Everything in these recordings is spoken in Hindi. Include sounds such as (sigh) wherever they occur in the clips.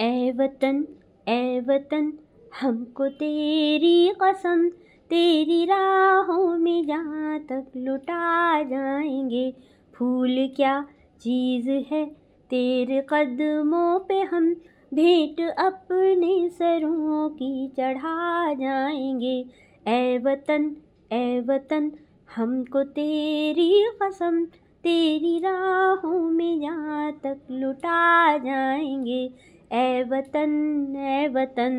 ए वतन ए वतन हमको तेरी कसम, तेरी राहों में जहाँ तक लुटा जाएँगे। फूल क्या चीज़ है तेरे कदमों पे हम? भेंट अपने सरों की चढ़ा जाएँगे। ए वतन ए वतन हमको तेरी कसम, तेरी राहों में जहाँ तक लुटा जाएँगे। ए वतन ए वतन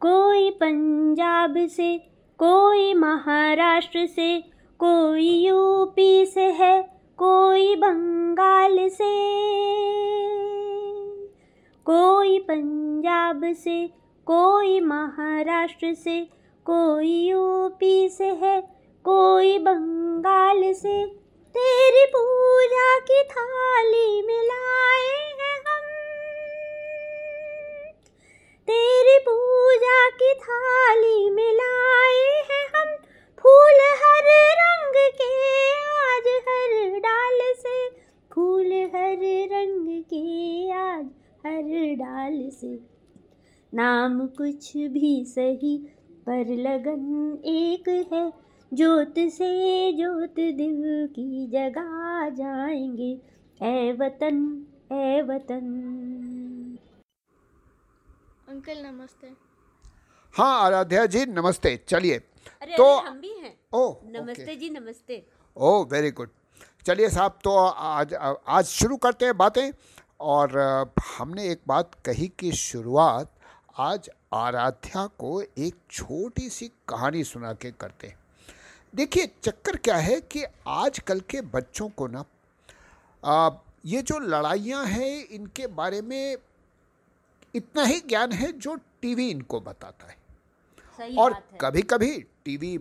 कोई पंजाब से, कोई महाराष्ट्र से, कोई यूपी से है, कोई बंगाल से। कोई पंजाब से, कोई महाराष्ट्र से, कोई यूपी से है, कोई बंगाल से। तेरी पूजा की थाली में लाए हैं हम। तेरी पूजा की थाली में लाए हैं हम। फूल हर रंग के आज हर डाल से। फूल हर रंग के आज हर डाल से। नाम कुछ भी सही पर लगन एक है। जोत से जोत दिल की जगा जाएँगे। ए वतन ए वतन। अंकल नमस्ते। हाँ आराध्या जी नमस्ते। चलिए। अरे तो अरे हम भी हैं। ओ नमस्ते जी नमस्ते। ओ वेरी गुड। चलिए साहब तो आज आज शुरू करते हैं बातें। और हमने एक बात कही कि शुरुआत आज आराध्या को एक छोटी सी कहानी सुना के करते हैं। देखिए चक्कर क्या है कि आजकल के बच्चों को ना आ, ये जो लड़ाइयाँ हैं इनके बारे में इतना ही ज्ञान है जो टीवी इनको बताता है। और है। कभी कभी टीवी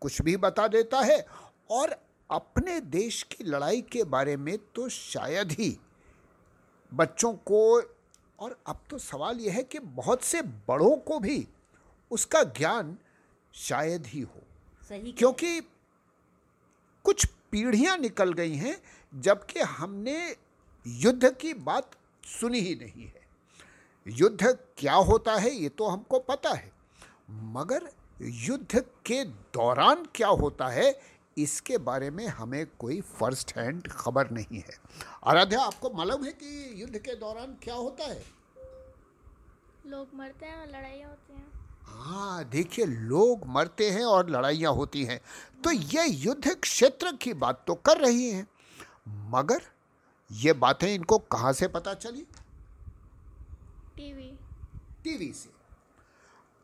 कुछ भी बता देता है और अपने देश की लड़ाई के बारे में तो शायद ही बच्चों को और अब तो सवाल यह है कि बहुत से बड़ों को भी उसका ज्ञान शायद ही हो। सही क्योंकि कुछ पीढ़ियाँ निकल गई हैं जबकि हमने युद्ध की बात सुनी ही नहीं है। युद्ध क्या होता है ये तो हमको पता है। मगर युद्ध के दौरान क्या होता है इसके बारे में हमें कोई फ़र्स्ट हैंड खबर नहीं है। आराध्या आपको मालूम है कि युद्ध के दौरान क्या होता है? लोग मरते हैं और लड़ाइयाँ होती हैं। हाँ देखिए लोग मरते हैं और लड़ाइयाँ होती हैं। तो ये युद्ध क्षेत्र की बात तो कर रही हैं। मगर ये बातें इनको कहाँ से पता चली? टीवी। टीवी से।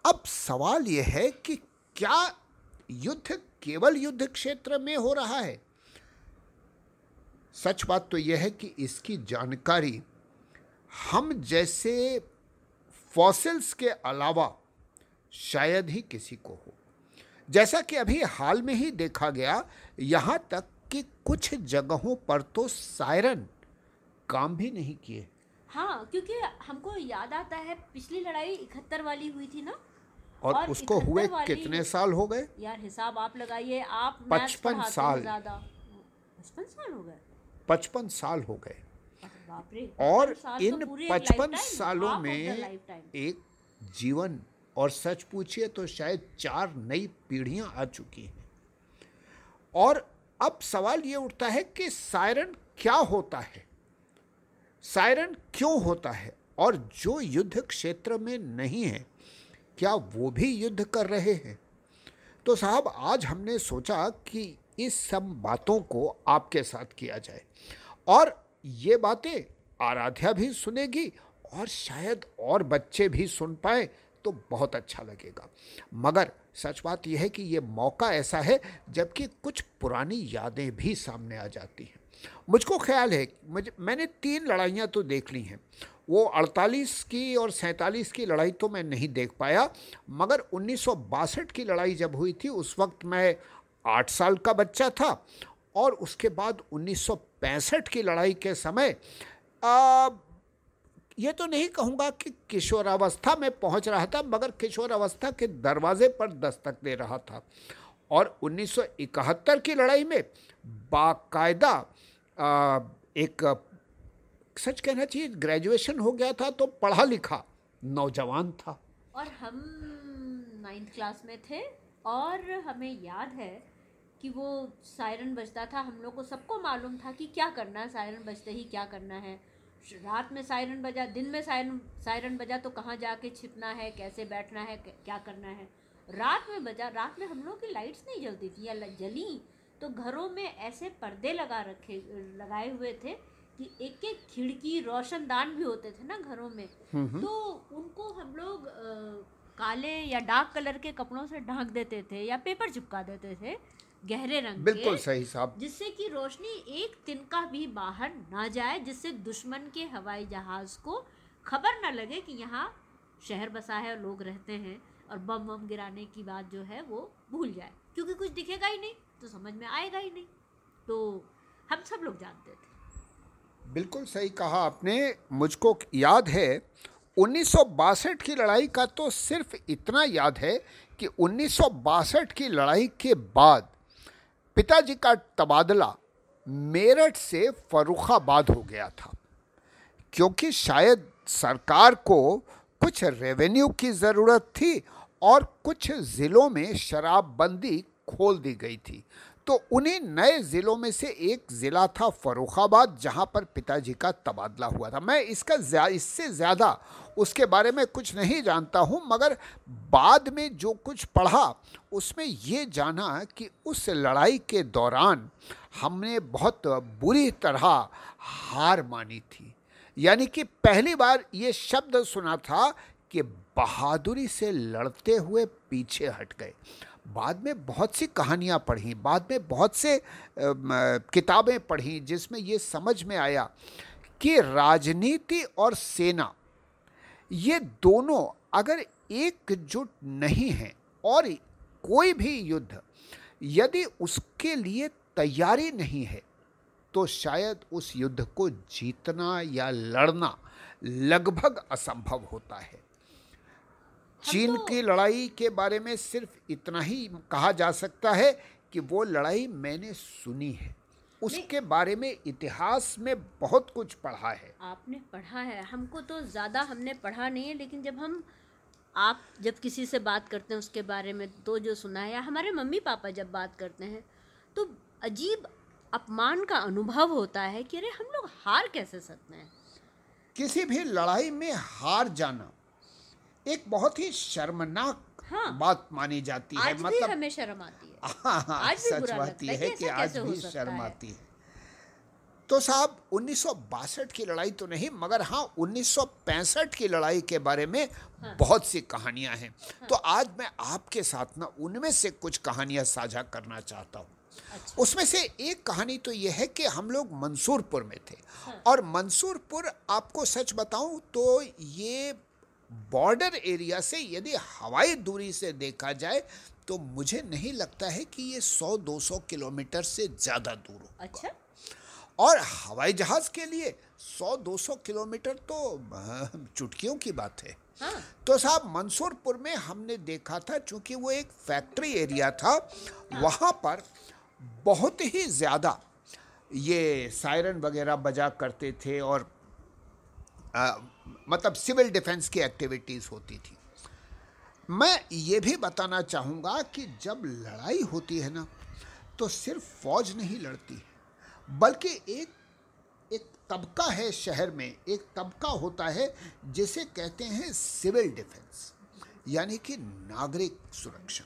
अब सवाल यह है कि क्या युद्ध केवल युद्ध क्षेत्र में हो रहा है? सच बात तो यह है कि इसकी जानकारी हम जैसे फॉसिल्स के अलावा शायद ही किसी को हो। जैसा कि अभी हाल में ही देखा गया यहाँ तक कि कुछ जगहों पर तो सायरन काम भी नहीं किए। हाँ क्योंकि हमको याद आता है पिछली लड़ाई इकहत्तर वाली हुई थी ना? और, और उसको हुए कितने साल हो गए? यार हिसाब आप लगाइए आप मैथ्स 55 पढ़ाते हैं साल। पचपन साल हो गए? पचपन साल हो गए। और 55 साल तो इन पचपन सालों में एक जीवन और सच पूछिए तो शायद चार नई पीढ़ियाँ आ चुकी हैं। और अब सवाल ये उठता है कि सायरन क्या होता है? सायरन क्यों होता है? और जो युद्ध क्षेत्र में नहीं है, क्या वो भी युद्ध कर रहे हैं? तो साहब, आज हमने सोचा कि इस सब बातों को आपके साथ किया जाए। और ये बातें आराध्या भी सुनेगी और शायद और बच्चे भी सुन पाए तो बहुत अच्छा लगेगा। मगर सच बात यह है कि ये मौका ऐसा है जबकि कुछ पुरानी यादें भी सामने आ जाती हैं। मुझको ख्याल है मुझे मैंने तीन लड़ाइयाँ तो देख ली हैं। वो 48 की और सैंतालीस की लड़ाई तो मैं नहीं देख पाया मगर उन्नीस सौ बासठ की लड़ाई जब हुई थी उस वक्त मैं आठ साल का बच्चा था और उसके बाद 1965 की लड़ाई के समय आ, ये तो नहीं कहूँगा कि किशोरावस्था में पहुँच रहा था, मगर किशोरावस्था के दरवाजे पर दस्तक दे रहा था। और 1971 की लड़ाई में बाकायदा एक, सच कहना चाहिए ग्रेजुएशन हो गया था तो पढ़ा लिखा नौजवान था। और हम नाइन्थ क्लास में थे, और हमें याद है कि वो सायरन बजता था। हम लोग को सबको मालूम था कि क्या करना है सायरन बजते ही क्या करना है। रात में सायरन बजा दिन में सायरन सायरन बजा तो कहाँ जाके छिपना है कैसे बैठना है क्या करना है? रात में बजा रात में हम लोग की लाइट्स नहीं जलती थी या जली। तो घरों में ऐसे पर्दे लगा रखे लगाए हुए थे कि एक एक खिड़की रोशनदान भी होते थे ना घरों में। तो उनको हम लोग काले या डार्क कलर के कपड़ों से ढांक देते थे या पेपर चिपका देते थे। गहरे रंग बिल्कुल सही साहब। जिससे कि रोशनी एक तिनका भी बाहर ना जाए जिससे दुश्मन के हवाई जहाज़ को खबर ना लगे कि यहाँ शहर बसा है और लोग रहते हैं और बम बम गिराने की बात जो है वो भूल जाए। क्योंकि कुछ दिखेगा ही नहीं तो समझ में आएगा ही नहीं। तो हम सब लोग जानते थे। बिल्कुल सही कहा आपने। मुझको याद है उन्नीस सौ बासठ की लड़ाई का तो सिर्फ़ इतना याद है कि उन्नीस सौ बासठ की लड़ाई के बाद पिताजी का तबादला मेरठ से फरुखाबाद हो गया था क्योंकि शायद सरकार को कुछ रेवेन्यू की ज़रूरत थी और कुछ ज़िलों में शराबबंदी खोल दी गई थी। तो उन्हीं नए ज़िलों में से एक ज़िला था फरुखाबाद जहाँ पर पिताजी का तबादला हुआ था। मैं इसका ज्या, इससे ज़्यादा उसके बारे में कुछ नहीं जानता हूँ, मगर बाद में जो कुछ पढ़ा, उसमें ये जाना कि उस लड़ाई के दौरान हमने बहुत बुरी तरह हार मानी थी। यानी कि पहली बार ये शब्द सुना था कि बहादुरी से लड़ते हुए पीछे हट गए। बाद में बहुत सी कहानियाँ पढ़ी, बाद में बहुत से किताबें पढ़ी, जिसमें ये समझ में आया कि राजनीति और सेना ये दोनों अगर एकजुट नहीं हैं और कोई भी युद्ध यदि उसके लिए तैयारी नहीं है तो शायद उस युद्ध को जीतना या लड़ना लगभग असंभव होता है। चीन तो... की लड़ाई के बारे में सिर्फ़ इतना ही कहा जा सकता है कि वो लड़ाई मैंने सुनी है। उसके बारे में इतिहास में बहुत कुछ पढ़ा है। आपने पढ़ा है। हमको तो ज़्यादा हमने पढ़ा नहीं है लेकिन जब हम आप जब किसी से बात करते हैं उसके बारे में तो जो सुना है या हमारे मम्मी पापा जब बात करते हैं तो अजीब अपमान का अनुभव होता है कि अरे हम लोग हार कैसे सकते हैं? किसी भी लड़ाई में हार जाना एक बहुत ही शर्मनाक हाँ, बात मानी जाती है। मतलब हमें शर्म आती है। हाँ, आज भी सच बात यह है कि आज भी शर्म आती है? तो साहब उन्नीस की लड़ाई तो नहीं मगर हाँ उन्नीस की लड़ाई के बारे में हाँ, बहुत सी कहानियाँ हैं। हाँ, तो आज मैं आपके साथ ना उनमें से कुछ कहानियाँ साझा करना चाहता हूँ। अच्छा। उसमें से एक कहानी तो यह है कि हम लोग मंसूरपुर में थे। हाँ। और मंसूरपुर आपको सच बताऊँ तो ये बॉर्डर एरिया से यदि हवाई दूरी से देखा जाए तो मुझे नहीं लगता है कि ये 100-200 किलोमीटर से ज़्यादा दूर हो अच्छा और हवाई जहाज़ के लिए 100-200 किलोमीटर तो चुटकियों की बात है हाँ। तो साहब मंसूरपुर में हमने देखा था चूँकि वो एक फैक्ट्री एरिया था हाँ। वहाँ पर बहुत ही ज़्यादा ये सायरन वगैरह बजा करते थे और आ, मतलब सिविल डिफेंस की एक्टिविटीज़ होती थी मैं ये भी बताना चाहूँगा कि जब लड़ाई होती है ना तो सिर्फ़ फौज नहीं लड़ती है, बल्कि एक एक तबका है शहर में, एक तबका होता है जिसे कहते हैं सिविल डिफेंस, यानी कि नागरिक सुरक्षा।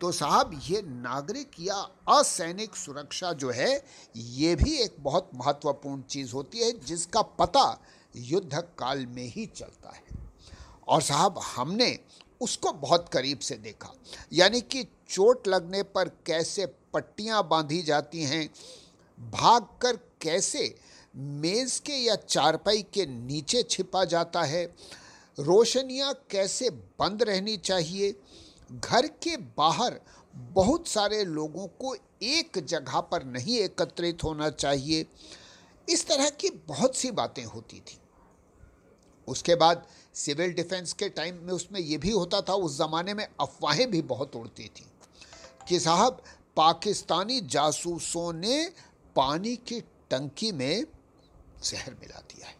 तो साहब, ये नागरिक या असैनिक सुरक्षा जो है, ये भी एक बहुत महत्वपूर्ण चीज़ होती है, जिसका पता युद्ध काल में ही चलता है। और साहब, हमने उसको बहुत करीब से देखा। यानी कि चोट लगने पर कैसे पट्टियाँ बांधी जाती हैं, भागकर कैसे मेज़ के या चारपाई के नीचे छिपा जाता है, रोशनियाँ कैसे बंद रहनी चाहिए, घर के बाहर बहुत सारे लोगों को एक जगह पर नहीं एकत्रित होना चाहिए। इस तरह की बहुत सी बातें होती थी। उसके बाद सिविल डिफेंस के टाइम में उसमें यह भी होता था, उस ज़माने में अफवाहें भी बहुत उड़ती थी कि साहब, पाकिस्तानी जासूसों ने पानी की टंकी में जहर मिला दिया है।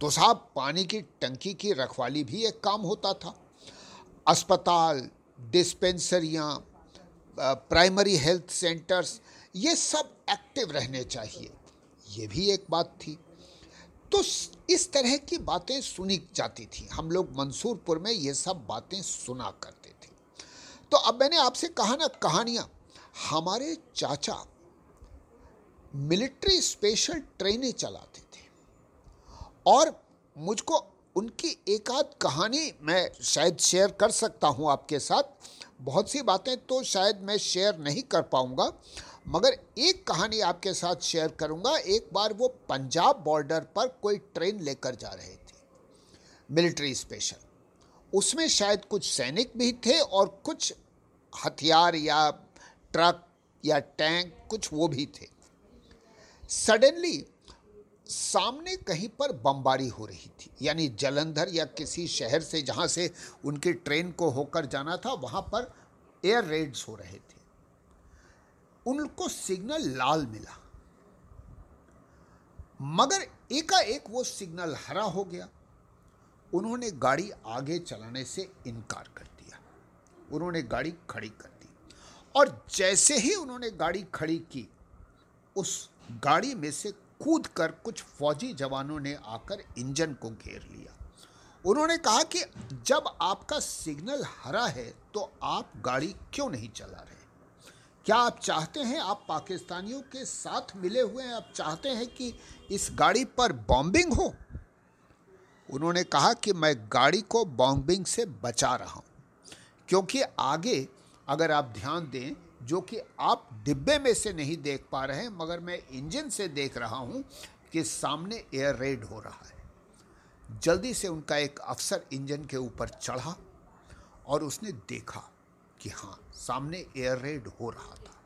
तो साहब, पानी की टंकी की रखवाली भी एक काम होता था। अस्पताल, डिस्पेंसरियाँ प्राइमरी हेल्थ सेंटर्स, ये सब एक्टिव रहने चाहिए। ये भी एक बात थी। तो इस तरह की बातें सुनी जाती थी। हम लोग मंसूरपुर में ये सब बातें सुना करते थे। तो अब मैंने आपसे कहा ना कहानियाँ। हमारे चाचा मिलिट्री स्पेशल ट्रेनें चलाते थे। और मुझको उनकी एक आध कहानी मैं शायद शेयर कर सकता हूँ आपके साथ। बहुत सी बातें तो शायद मैं शेयर नहीं कर पाऊँगा। मगर एक कहानी आपके साथ शेयर करूँगा। एक बार वो पंजाब बॉर्डर पर कोई ट्रेन लेकर जा रहे थे। Military special. उसमें शायद कुछ सैनिक भी थे और कुछ हथियार या ट्रक या टैंक, कुछ वो भी थे। सडनली सामने कहीं पर बमबारी हो रही थी। यानी जलंधर या किसी शहर से जहाँ से उनकी ट्रेन को होकर जाना था, वहाँ पर एयर रेड्स हो रहे थे। उनको सिग्नल लाल मिला। मगर एकाएक वो सिग्नल हरा हो गया। उन्होंने गाड़ी आगे चलाने से इनकार कर दिया। उन्होंने गाड़ी खड़ी कर दी। और जैसे ही उन्होंने गाड़ी खड़ी की, उस गाड़ी में से कूद कर कुछ फौजी जवानों ने आकर इंजन को घेर लिया। उन्होंने कहा कि जब आपका सिग्नल हरा है तो आप गाड़ी क्यों नहीं चला रहे? क्या आप चाहते हैं आप पाकिस्तानियों के साथ मिले हुए हैं? आप चाहते हैं कि इस गाड़ी पर बॉम्बिंग हो? उन्होंने कहा कि मैं गाड़ी को बॉम्बिंग से बचा रहा हूँ, क्योंकि आगे अगर आप ध्यान दें, जो कि आप डिब्बे में से नहीं देख पा रहे हैं, मगर मैं इंजन से देख रहा हूँ कि सामने एयर रेड हो रहा है। जल्दी से उनका एक अफसर इंजन के ऊपर चढ़ा और उसने देखा कि हाँ सामने एयर रेड हो रहा था।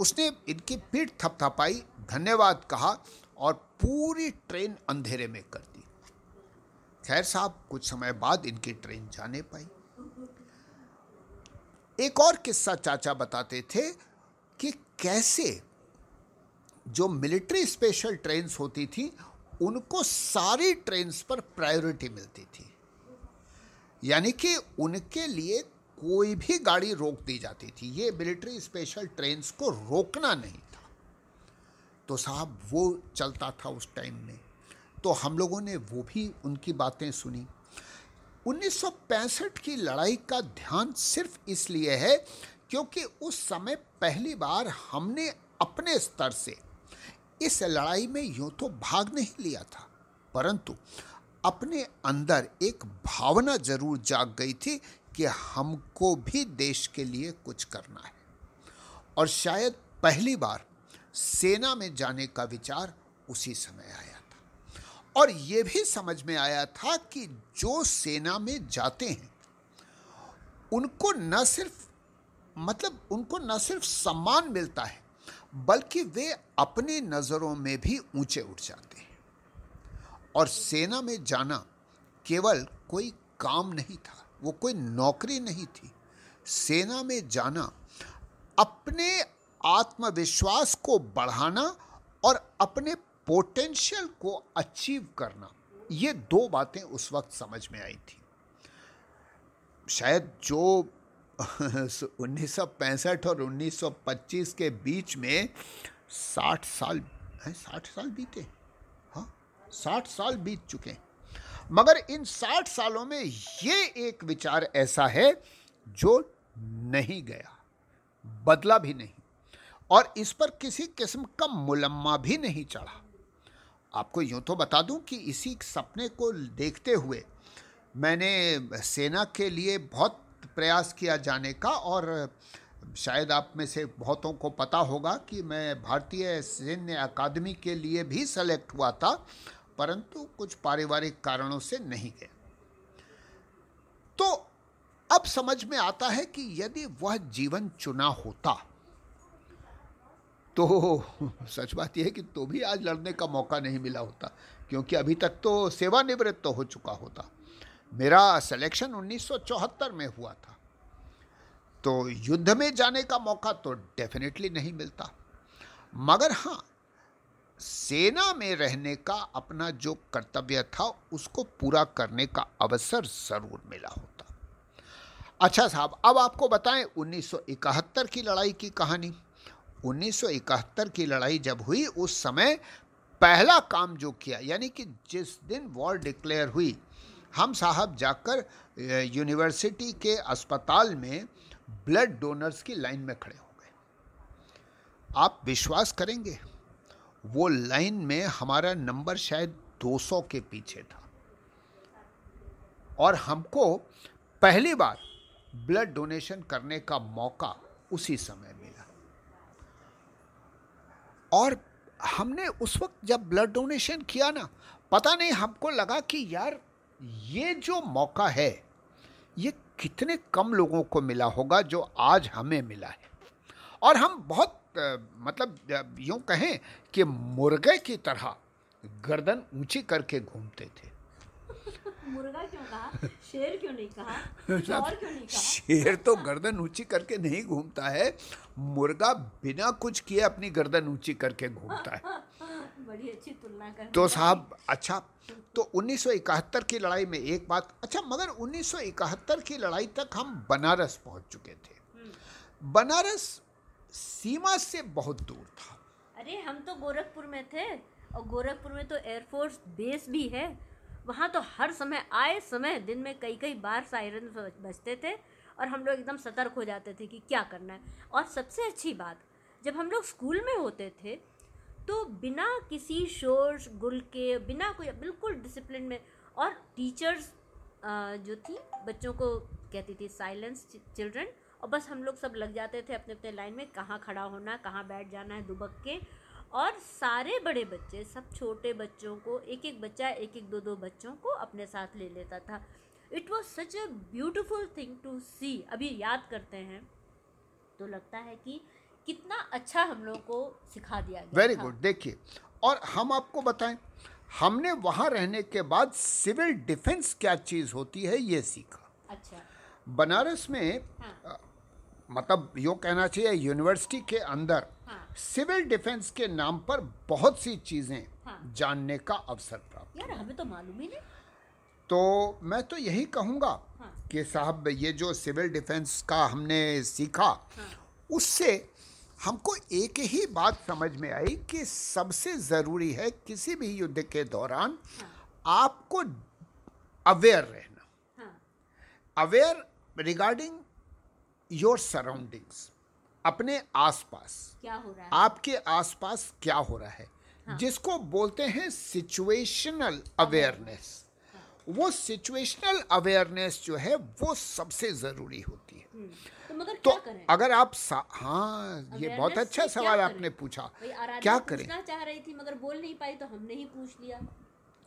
उसने इनकी पीठ थपथपाई, धन्यवाद कहा और पूरी ट्रेन अंधेरे में कर दी। खैर साहब, कुछ समय बाद इनकी ट्रेन जाने पाई। एक और किस्सा चाचा बताते थे कि कैसे जो मिलिट्री स्पेशल ट्रेन्स होती थी, उनको सारी ट्रेन्स पर प्रायोरिटी मिलती थी। यानी कि उनके लिए कोई भी गाड़ी रोक दी जाती थी। ये मिलिट्री स्पेशल ट्रेन्स को रोकना नहीं था। तो साहब, वो चलता था उस टाइम में। तो हम लोगों ने वो भी उनकी बातें सुनी। 1965 की लड़ाई का ध्यान सिर्फ़ इसलिए है क्योंकि उस समय पहली बार हमने अपने स्तर से इस लड़ाई में यूँ तो भाग नहीं लिया था, परंतु अपने अंदर एक भावना ज़रूर जाग गई थी कि हमको भी देश के लिए कुछ करना है। और शायद पहली बार सेना में जाने का विचार उसी समय आया था। और ये भी समझ में आया था कि जो सेना में जाते हैं, उनको न सिर्फ़ मतलब उनको न सिर्फ़ सम्मान मिलता है, बल्कि वे अपनी नज़रों में भी ऊँचे उठ जाते हैं। और सेना में जाना केवल कोई काम नहीं था। वो कोई नौकरी नहीं थी। सेना में जाना, अपने आत्मविश्वास को बढ़ाना और अपने पोटेंशियल को अचीव करना, ये दो बातें उस वक्त समझ में आई थी। शायद जो (laughs) 1965 और 1925 के बीच में 60 साल, है 60 साल बीते हाँ 60 साल बीत चुके हैं। मगर इन 60 सालों में ये एक विचार ऐसा है जो नहीं गया, बदला भी नहीं, और इस पर किसी किस्म का मुलम्मा भी नहीं चढ़ा। आपको यूँ तो बता दूँ कि इसी सपने को देखते हुए मैंने सेना के लिए बहुत प्रयास किया जाने का, और शायद आप में से बहुतों को पता होगा कि मैं भारतीय सैन्य अकादमी के लिए भी सेलेक्ट हुआ था परंतु कुछ पारिवारिक कारणों से नहीं गया। तो अब समझ में आता है कि यदि वह जीवन चुना होता तो (laughs) सच बात यह है कि तो भी आज लड़ने का मौका नहीं मिला होता, क्योंकि अभी तक तो सेवानिवृत्त तो हो चुका होता। मेरा सिलेक्शन 1974 में हुआ था। तो युद्ध में जाने का मौका तो डेफिनेटली नहीं मिलता। मगर हाँ सेना में रहने का अपना जो कर्तव्य था, उसको पूरा करने का अवसर ज़रूर मिला होता। अच्छा साहब, अब आपको बताएँ 1971 की लड़ाई की कहानी। 1971 की लड़ाई जब हुई, उस समय पहला काम जो किया, यानी कि जिस दिन वॉर डिक्लेयर हुई, हम साहब जाकर यूनिवर्सिटी के अस्पताल में ब्लड डोनर्स की लाइन में खड़े हो गए। आप विश्वास करेंगे? वो लाइन में हमारा नंबर शायद 200 के पीछे था। और हमको पहली बार ब्लड डोनेशन करने का मौका उसी समय मिला। और हमने उस वक्त जब ब्लड डोनेशन किया ना, पता नहीं हमको लगा कि यार, ये जो मौका है, ये कितने कम लोगों को मिला होगा जो आज हमें मिला है। और हम बहुत मतलब यूँ कहें कि मुर्गे की तरह गर्दन ऊँची करके घूमते थे। (laughs) मुर्गा क्यों कहा? शेर क्यों नहीं कहा? (laughs) चौर क्यों नहीं कहा? शेर तो गर्दन ऊँची करके नहीं घूमता है मुर्गा बिना कुछ किए अपनी गर्दन ऊँची करके घूमता है। (laughs) बड़ी अच्छी तुलना कर तो साहब अच्छा तो 1971 की लड़ाई में एक बात अच्छा मगर 1971 की लड़ाई तक हम बनारस पहुँच चुके थे। हम्म। बनारस सीमा से बहुत दूर था। अरे, हम तो गोरखपुर में थे और गोरखपुर में तो एयरफोर्स बेस भी है। वहाँ तो हर समय, आए समय दिन में कई कई बार सायरन बजते थे और हम लोग एकदम सतर्क हो जाते थे कि क्या करना है। और सबसे अच्छी बात, जब हम लोग स्कूल में होते थे तो बिना किसी शोर, गुल के, बिना कोई, बिल्कुल डिसिप्लिन में, और टीचर्स जो थी, बच्चों को कहती थी साइलेंस चिल्ड्रन और बस हम लोग सब लग जाते थे अपने अपने लाइन में कहाँ खड़ा होना कहाँ बैठ जाना है दुबक के। और सारे बड़े बच्चे सब छोटे बच्चों को एक एक बच्चा एक एक दो दो बच्चों को अपने साथ ले लेता था। It was such a beautiful thing to see अभी याद करते हैं तो लगता है कि कितना अच्छा हम लोग को सिखा दिया गया वेरी गुड देखिए और हम आपको बताएँ हमने वहाँ रहने के बाद सिविल डिफेंस क्या चीज़ होती है ये सीखा। अच्छा। बनारस में हाँ। मतलब यो कहना चाहिए यूनिवर्सिटी के अंदर हाँ। सिविल डिफेंस के नाम पर बहुत सी चीज़ें हाँ। जानने का अवसर प्राप्त यार हमें तो मालूम ही नहीं तो मैं तो यही कहूँगा हाँ। कि साहब ये जो सिविल डिफेंस का हमने सीखा हाँ। उससे हमको एक ही बात समझ में आई कि सबसे ज़रूरी है किसी भी युद्ध के दौरान हाँ। आपको अवेयर रहना हाँ अवेयर रिगार्डिंग योर सराउंडिंग्स अपने आसपास क्या हो रहा है? आपके आसपास क्या हो रहा है? जिसको बोलते हैं सिचुएशनल अवेयरनेस वो सिचुएशनल अवेयरनेस जो है वो सबसे ज़रूरी होती है। हम्म, तो मगर तो क्या करें? अगर आप सा- हाँ ये बहुत अच्छा सवाल आपने पूछा। क्या करें? चाह रही थी मगर बोल नहीं पाई तो हमने ही पूछ लिया।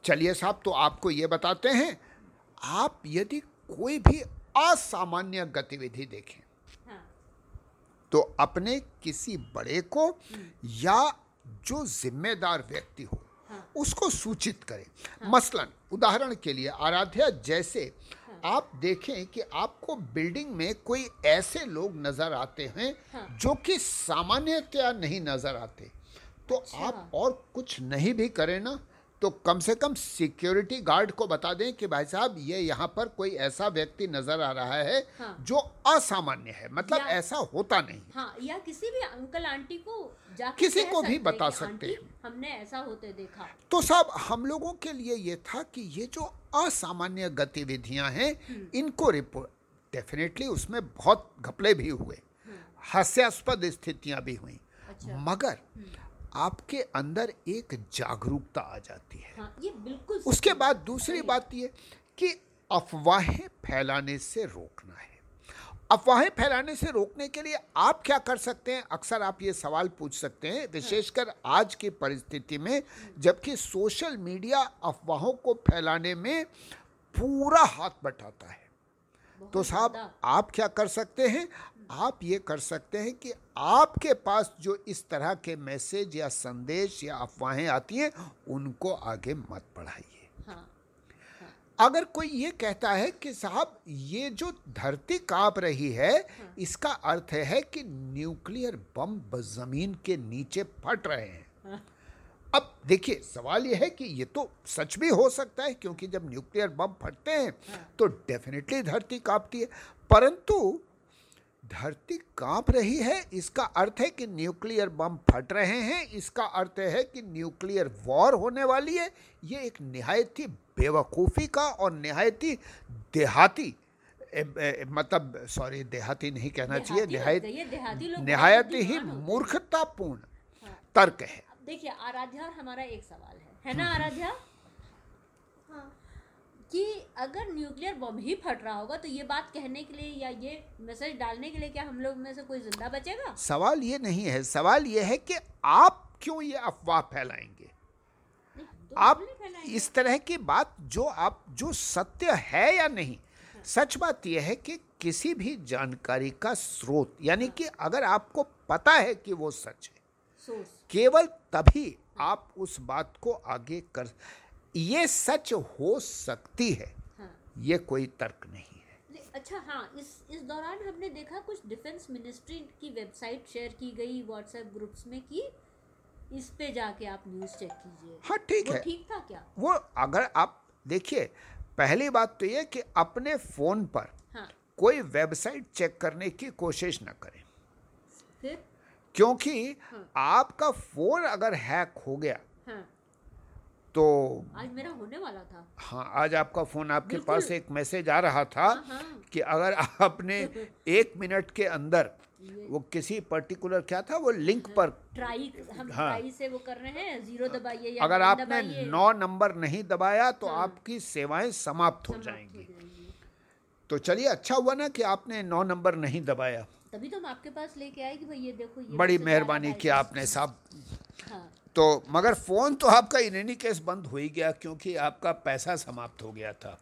चलिए साहब तो आपको ये बताते हैं आप यदि कोई भी असामान्य गतिविधि देखें हाँ तो अपने किसी बड़े को या जो जिम्मेदार व्यक्ति हो हाँ। उसको सूचित करें मसलन उदाहरण के लिए आराध्या जैसे आप देखें कि आपको बिल्डिंग में कोई ऐसे लोग नज़र आते हैं हाँ। जो कि सामान्यतया नहीं नज़र आते तो अच्छा। आप और कुछ नहीं भी करें ना तो कम से कम सिक्योरिटी गार्ड को बता दें कि भाई साहब ये यहाँ पर कोई ऐसा व्यक्ति नज़र आ रहा है हाँ। जो असामान्य है। मतलब ऐसा होता नहीं। हाँ या किसी भी अंकल आंटी को किसी को भी बता सकते हैं। हमने ऐसा होते देखा। तो साहब हम लोगों के लिए ये था कि ये जो असामान्य गतिविधियाँ हैं इनको रिपोर्ट डेफिनेटली उसमें बहुत घपले भी हुए। हास्यास्पद स्थितियाँ भी हुई। अच्छा। मगर आपके अंदर एक जागरूकता आ जाती है। हाँ ये बिल्कुल उसके बाद दूसरी बात ये कि अफवाहें फैलाने से रोकना है। अफवाहें फैलाने से रोकने के लिए आप क्या कर सकते हैं? अक्सर आप ये सवाल पूछ सकते हैं विशेषकर आज की परिस्थिति में जबकि सोशल मीडिया अफवाहों को फैलाने में पूरा हाथ बटाता है। तो साहब आप क्या कर सकते हैं? आप ये कर सकते हैं कि आपके पास जो इस तरह के मैसेज या संदेश या अफवाहें आती हैं उनको आगे मत बढ़ाइए हाँ हाँ। अगर कोई ये कहता है कि साहब ये जो धरती काँप रही है हाँ। इसका अर्थ है कि न्यूक्लियर बम ज़मीन के नीचे फट रहे हैं हाँ। अब देखिए सवाल यह है कि ये तो सच भी हो सकता है क्योंकि जब न्यूक्लियर बम फटते हैं तो डेफिनेटली धरती कांपती है परंतु धरती काँप रही है। इसका अर्थ है कि न्यूक्लियर बम फट रहे हैं। इसका अर्थ है कि न्यूक्लियर वॉर होने वाली है। ये एक निहायत ही बेवकूफ़ी का और निहायत ही देहाती ए, ए, मतलब सॉरी देहाती नहीं कहना चाहिए निहायत है, निहायत ही मूर्खतापूर्ण हाँ। तर्क है। देखिए आराध्या और हमारा एक सवाल है। है ना आराध्या? हाँ कि अगर न्यूक्लियर बम ही फट रहा होगा तो ये बात कहने के लिए या ये मैसेज डालने के लिए क्या हम लोग में से कोई ज़िंदा बचेगा? सवाल ये नहीं है। सवाल ये है कि आप क्यों ये अफवाह फैलाएँगे? तो आप। इस तरह की बात जो आप जो सत्य है या नहीं सच बात यह है कि किसी भी जानकारी का स्रोत यानी कि अगर आपको पता है कि वो सच है केवल तभी आप उस बात को आगे कर ये सच हो सकती है। हाँ। ये कोई तर्क नहीं है। अच्छा हाँ इस इस दौरान हमने देखा कुछ डिफेंस मिनिस्ट्री की वेबसाइट शेयर की गई व्हाट्सएप ग्रुप्स में कि। इस पे जाके आप न्यूज़ चेक कीजिए। हाँ ठीक है। ठीक था क्या? वो अगर आप देखिए पहली बात तो ये कि अपने फ़ोन पर हाँ। कोई वेबसाइट चेक करने की कोशिश न करें। फिर? क्योंकि हाँ। आपका फ़ोन अगर हैक हो गया तो आज मेरा होने वाला था। हाँ आज आपका फ़ोन आपके पास एक मैसेज आ रहा था हाँ हाँ। कि अगर आपने (laughs) एक मिनट के अंदर वो किसी पर्टिकुलर क्या था वो लिंक पर ट्राई हम हाँ। ट्राई से वो कर रहे हैं ज़ीरो दबाइए या अगर आपने नौ नंबर नहीं दबाया तो हाँ। आपकी सेवाएँ समाप्त हो जाएँगी। तो चलिए अच्छा हुआ ना कि आपने नौ नंबर नहीं दबाया। तभी तो हम आपके पास लेके आए कि भाई ये देखो ये बड़ी मेहरबानी की आपने साहब हाँ। तो मगर फ़ोन तो आपका इन एनी केस बंद हो ही गया क्योंकि आपका पैसा समाप्त हो गया था।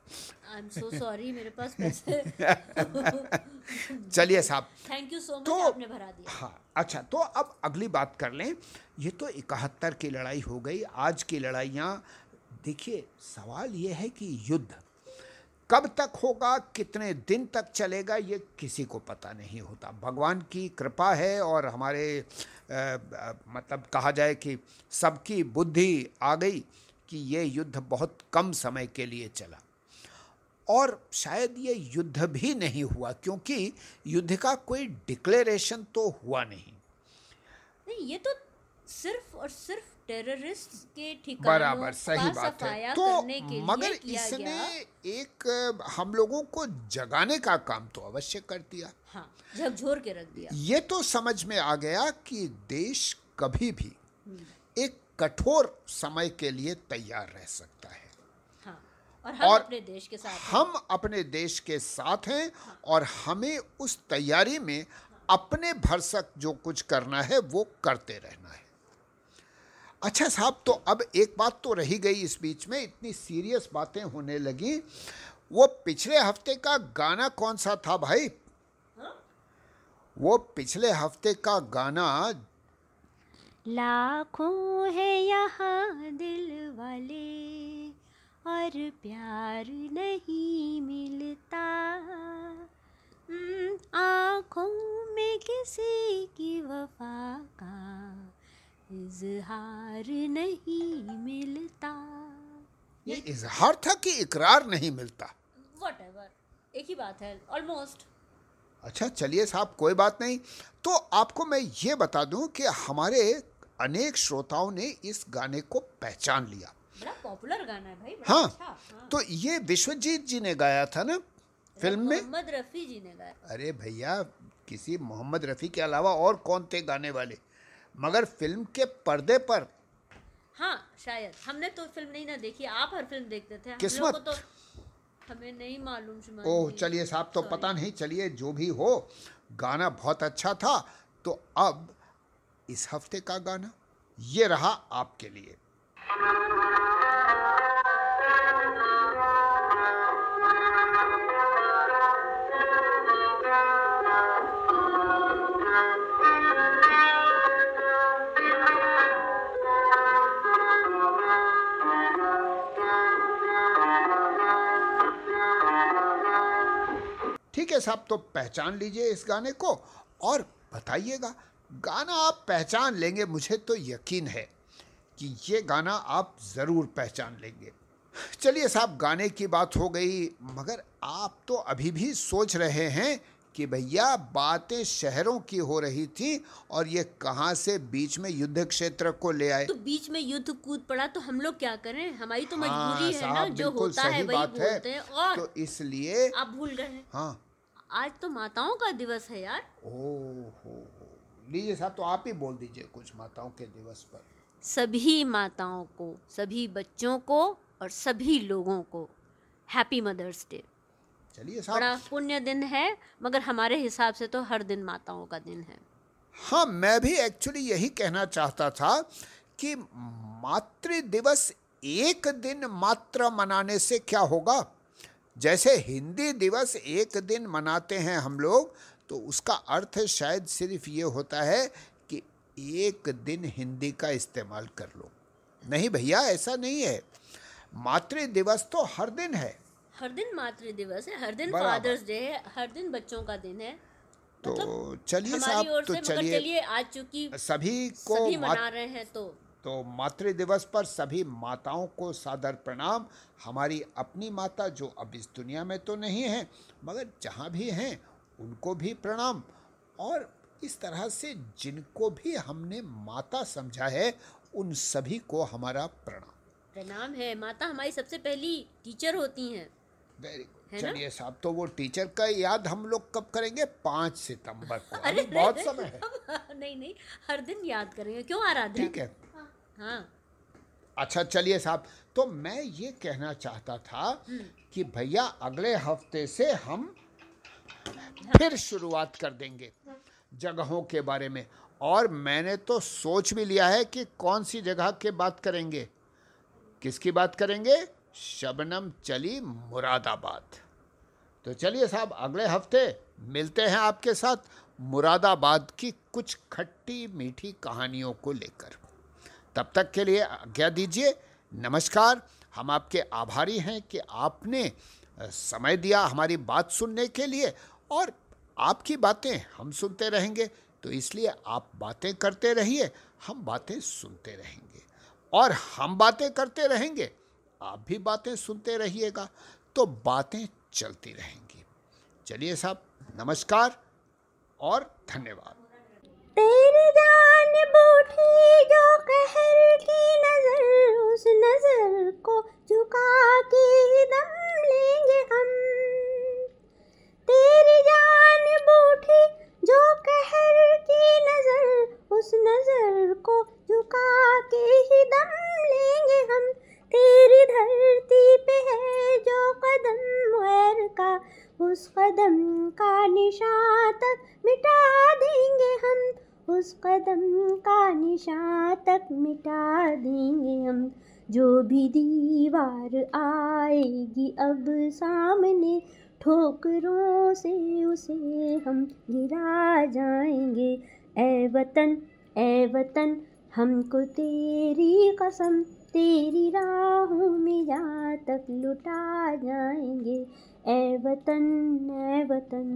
आई एम सो सॉरी मेरे पास पैसे चलिए साहब। थैंक यू सो मच तो- आपने भरा दिया। हाँ अच्छा तो अब अगली बात कर लें। ये तो इकहत्तर की लड़ाई हो गई आज की लड़ाइयाँ। देखिए सवाल ये है कि युद्ध कब तक होगा कितने दिन तक चलेगा ये किसी को पता नहीं होता। भगवान की कृपा है और हमारे अ, मतलब कहा जाए कि सबकी बुद्धि आ गई कि ये युद्ध बहुत कम समय के लिए चला। और शायद ये युद्ध भी नहीं हुआ क्योंकि युद्ध का कोई डिक्लेरेशन तो हुआ नहीं। नहीं ये तो सिर्फ़ और सिर्फ़ टेररिस्ट के ठिकानों बराबर सही का बात है। तो करने के मगर लिए किया इसने गया। एक हम लोगों को जगाने का काम तो अवश्य कर दिया। हाँ झकझोर के रख दिया। ये तो समझ में आ गया कि देश कभी भी हम्म, एक कठोर समय के लिए तैयार रह सकता है। हाँ और हम और अपने देश के साथ हैं। हम अपने देश के साथ हैं हाँ। और हमें उस तैयारी में अपने भरसक जो कुछ करना है वो करते रहना है। अच्छा साहब तो अब एक बात तो रही गई इस बीच में इतनी सीरियस बातें होने लगी। वो पिछले हफ़्ते का गाना कौन सा था भाई? हाँ? वो पिछले हफ़्ते का गाना लाखों है यहाँ दिल वाले और प्यार नहीं मिलता। हम्म, आँखों में किसी की वफा का इजहार नहीं मिलता। ये इजहार था कि इकरार नहीं मिलता? वट एक ही बात है ऑलमोस्ट अच्छा चलिए साहब कोई बात नहीं। तो आपको मैं ये बता दूँ कि हमारे अनेक श्रोताओं ने इस गाने को पहचान लिया। बड़ा पॉपुलर गाना है भाई बड़ा हाँ अच्छा हाँ। तो ये विश्वजीत जी ने गाया था ना फ़िल्म में? मोहम्मद रफ़ी जी ने गाया। अरे भैया किसी मोहम्मद रफ़ी के अलावा और कौन थे गाने वाले? मगर फ़िल्म के पर्दे पर। हाँ शायद। हमने तो फ़िल्म नहीं ना देखी आप हर फ़िल्म देखते थे। किस्मत। तो हमें नहीं मालूम ओह चलिए साहब तो पता नहीं चलिए जो भी हो गाना बहुत अच्छा था। तो अब इस हफ़्ते का गाना ये रहा आपके लिए। ठीक है साहब तो पहचान लीजिए इस गाने को और बताइएगा। गाना आप पहचान लेंगे मुझे तो यकीन है कि ये गाना आप ज़रूर पहचान लेंगे। चलिए साहब गाने की बात हो गई मगर आप तो अभी भी सोच रहे हैं कि भैया बातें शहरों की हो रही थी और ये कहाँ से बीच में युद्ध क्षेत्र को ले आए? तो बीच में युद्ध कूद पड़ा तो हम लोग क्या करें? हमारी तो हाँ, मजबूरी है ना जो होता है वही बात है। बोलते हैं। और तो इसलिए आप भूल गए हाँ। आज तो माताओं का दिवस है यार। ओ हो हो। लीजिए साहब तो आप ही बोल दीजिए कुछ माताओं के दिवस पर। सभी माताओं को सभी बच्चों को और सभी लोगों को हैप्पी मदर्स डे चलिए साहब। बड़ा पुण्य दिन है मगर हमारे हिसाब से तो हर दिन माताओं का दिन है। हाँ मैं भी एक्चुअली यही कहना चाहता था कि मातृ दिवस एक दिन मात्र मनाने से क्या होगा? जैसे हिंदी दिवस एक दिन मनाते हैं हम लोग तो उसका अर्थ शायद सिर्फ़ ये होता है कि एक दिन हिंदी का इस्तेमाल कर लो। नहीं भैया ऐसा नहीं है। मातृ दिवस तो हर दिन है। हर दिन मातृ दिवस है हर दिन फादर्स डे है हर दिन बच्चों का दिन है। तो मतलब चलिए साहब तो चलिए चलिए आज चूँकि सभी को सभी मना रहे हैं तो तो मातृ दिवस पर सभी माताओं को सादर प्रणाम। हमारी अपनी माता जो अब इस दुनिया में तो नहीं है मगर जहाँ भी हैं उनको भी प्रणाम। और इस तरह से जिनको भी हमने माता समझा है उन सभी को हमारा प्रणाम। प्रणाम है। माता हमारी सबसे पहली टीचर होती हैं। वेरी गुड चलिए साहब तो वो टीचर का याद हम लोग कब करेंगे? पाँच सितंबर को। (laughs) अरे बहुत समय है। नहीं नहीं हर दिन याद करेंगे। क्यों आराध्या? ठीक है। हाँ। अच्छा चलिए साहब तो मैं ये कहना चाहता था कि भैया अगले हफ़्ते से हम फिर शुरुआत कर देंगे जगहों के बारे में। और मैंने तो सोच भी लिया है कि कौन सी जगह के बात करेंगे। किसकी बात करेंगे? शबनम चली मुरादाबाद। तो चलिए साहब अगले हफ़्ते मिलते हैं आपके साथ मुरादाबाद की कुछ खट्टी मीठी कहानियों को लेकर। तब तक के लिए आज्ञा दीजिए। नमस्कार। हम आपके आभारी हैं कि आपने समय दिया हमारी बात सुनने के लिए और आपकी बातें हम सुनते रहेंगे। तो इसलिए आप बातें करते रहिए, हम बातें सुनते रहेंगे और हम बातें करते रहेंगे, आप भी बातें सुनते रहिएगा तो बातें चलती रहेंगी। चलिए साहब, नमस्कार और धन्यवाद। तेरी जान बूठी जो कहर की नज़र ठोकरों से उसे हम गिरा जाएँगे। ए वतन ए वतन, हमको तेरी कसम, तेरी राहों में जा तक लुटा जाएँगे। ए वतन ए वतन।